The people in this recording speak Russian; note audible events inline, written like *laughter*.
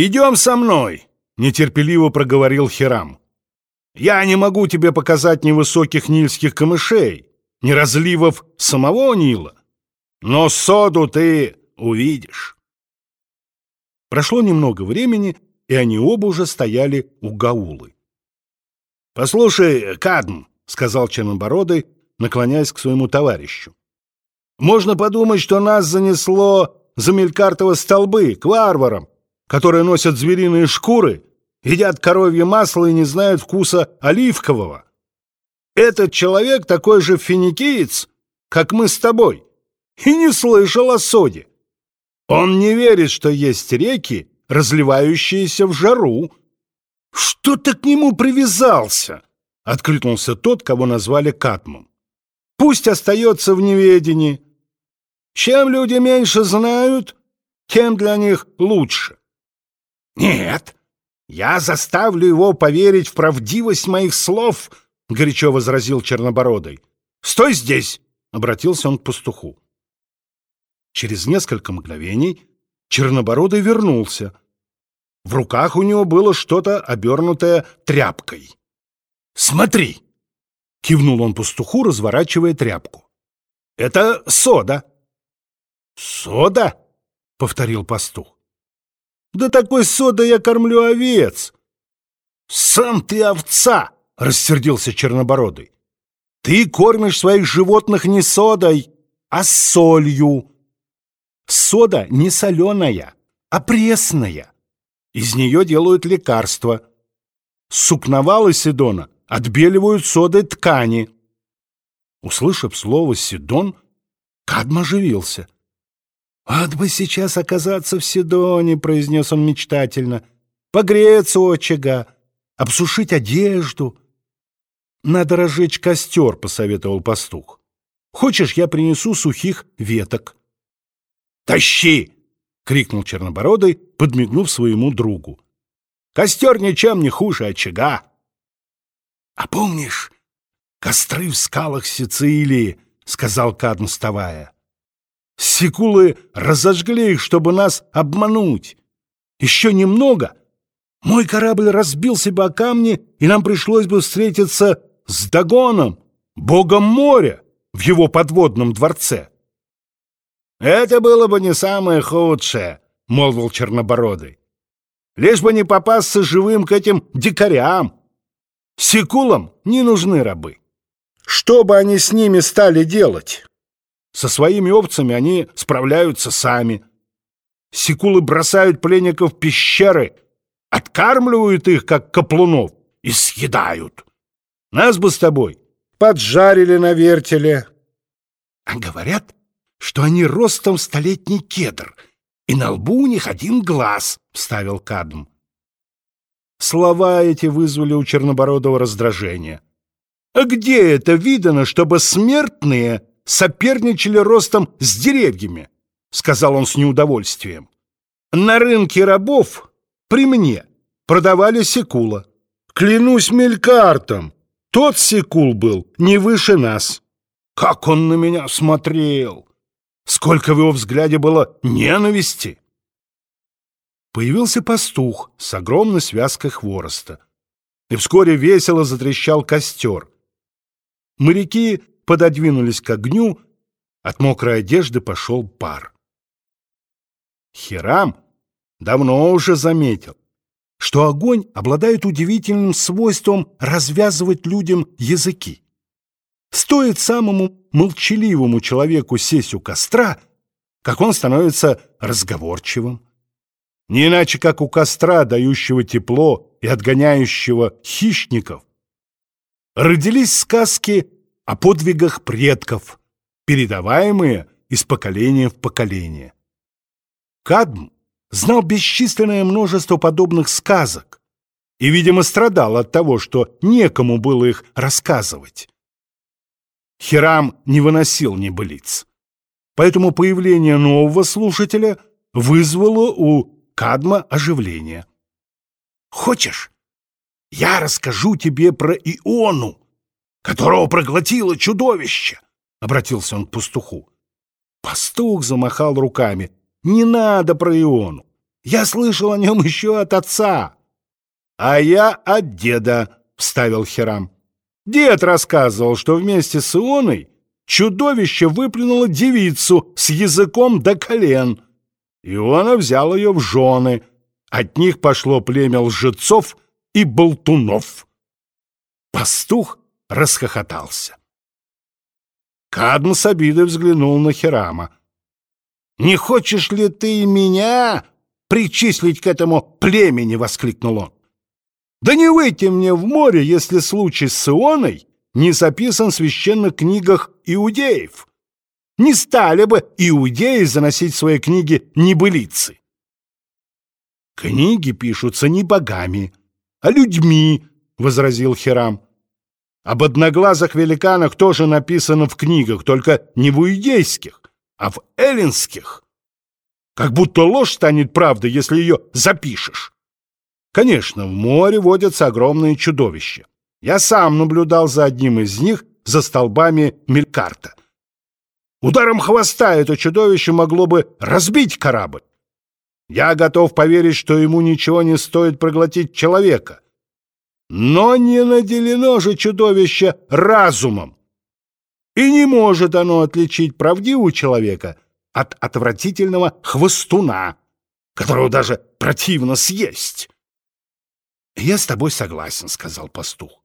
«Идем со мной!» — нетерпеливо проговорил Хирам. «Я не могу тебе показать ни высоких нильских камышей, ни разливов самого Нила, но соду ты увидишь». Прошло немного времени, и они оба уже стояли у Гаулы. «Послушай, Кадм», — сказал Чернобородый, наклоняясь к своему товарищу, «можно подумать, что нас занесло за мелькартово столбы к варварам, которые носят звериные шкуры, едят коровье масло и не знают вкуса оливкового. Этот человек такой же финикиец, как мы с тобой, и не слышал о соде. Он не верит, что есть реки, разливающиеся в жару. Что ты к нему привязался? Откликнулся тот, кого назвали Катмом. Пусть остается в неведении. Чем люди меньше знают, тем для них лучше. «Нет, я заставлю его поверить в правдивость моих слов», — горячо возразил Чернобородый. «Стой здесь!» — обратился он к пастуху. Через несколько мгновений Чернобородый вернулся. В руках у него было что-то обернутое тряпкой. «Смотри!» — кивнул он пастуху, разворачивая тряпку. «Это сода». «Сода?» — повторил пастух. Да такой содой я кормлю овец. Сам ты овца, рассердился Чернобородый. Ты кормишь своих животных не содой, а солью. Сода не соленая, а пресная. Из нее делают лекарства. Сукновалы Сидона отбеливают содой ткани. Услышав слово «Сидон», Кадм оживился — «Вот бы сейчас оказаться в Сидоне», — произнес он мечтательно, — «погреться у очага, обсушить одежду». «Надо разжечь костер», — посоветовал пастух. «Хочешь, я принесу сухих веток?» «Тащи!» — крикнул Чернобородый, подмигнув своему другу. «Костер ничем не хуже очага!» «А помнишь костры в скалах Сицилии?» — сказал Кадм, вставая. Секулы разожгли их, чтобы нас обмануть. Еще немного. Мой корабль разбился бы о камни, и нам пришлось бы встретиться с Дагоном, богом моря, в его подводном дворце. «Это было бы не самое худшее», — молвил Чернобородый. «Лишь бы не попасться живым к этим дикарям. Секулам не нужны рабы. Что бы они с ними стали делать?» Со своими овцами они справляются сами. Секулы бросают пленников в пещеры, откармливают их, как каплунов, и съедают. Нас бы с тобой поджарили на вертеле. А говорят, что они ростом столетний кедр, и на лбу у них один глаз, — вставил Кадм. Слова эти вызвали у Чернобородова раздражение. А где это видано, чтобы смертные соперничали ростом с деревьями, сказал он с неудовольствием. На рынке рабов при мне продавали секула. Клянусь мелькартом, тот секул был не выше нас. Как он на меня смотрел! Сколько в его взгляде было ненависти! Появился пастух с огромной связкой хвороста. И вскоре весело затрещал костер. Моряки пододвинулись к огню, от мокрой одежды пошел пар. Хирам давно уже заметил, что огонь обладает удивительным свойством развязывать людям языки. Стоит самому молчаливому человеку сесть у костра, как он становится разговорчивым. Не иначе, как у костра, дающего тепло и отгоняющего хищников, родились сказки о подвигах предков, передаваемые из поколения в поколение. Кадм знал бесчисленное множество подобных сказок и, видимо, страдал от того, что некому было их рассказывать. Хирам не выносил небылиц, поэтому появление нового слушателя вызвало у Кадма оживление. «Хочешь, я расскажу тебе про Иону?» Которого проглотило чудовище!» — обратился он к пастуху. Пастух замахал руками. «Не надо про Иону. Я слышал о нем *laughs* еще от отца. А я от деда, — вставил Хирам. Дед рассказывал, что вместе с Ионой чудовище выплюнуло девицу с языком до колен. Иона взял ее в жены. От них пошло племя лжецов и болтунов. Пастух расхохотался. Кадм с обидой взглянул на Хирама. «Не хочешь ли ты меня причислить к этому племени?» — воскликнул он. «Да не выйти мне в море, если случай с Ионой не записан в священных книгах иудеев. Не стали бы иудеи заносить в свои книги небылицы». «Книги пишутся не богами, а людьми», — возразил Хирам. Об одноглазых великанах тоже написано в книгах, только не в иудейских, а в эллинских. Как будто ложь станет правдой, если ее запишешь. Конечно, в море водятся огромные чудовища. Я сам наблюдал за одним из них за столбами Мелькарта. Ударом хвоста это чудовище могло бы разбить корабль. Я готов поверить, что ему ничего не стоит проглотить человека — но не наделено же чудовище разумом. И не может оно отличить правдивого человека от отвратительного хвостуна, которого даже противно съесть. — Я с тобой согласен, — сказал пастух.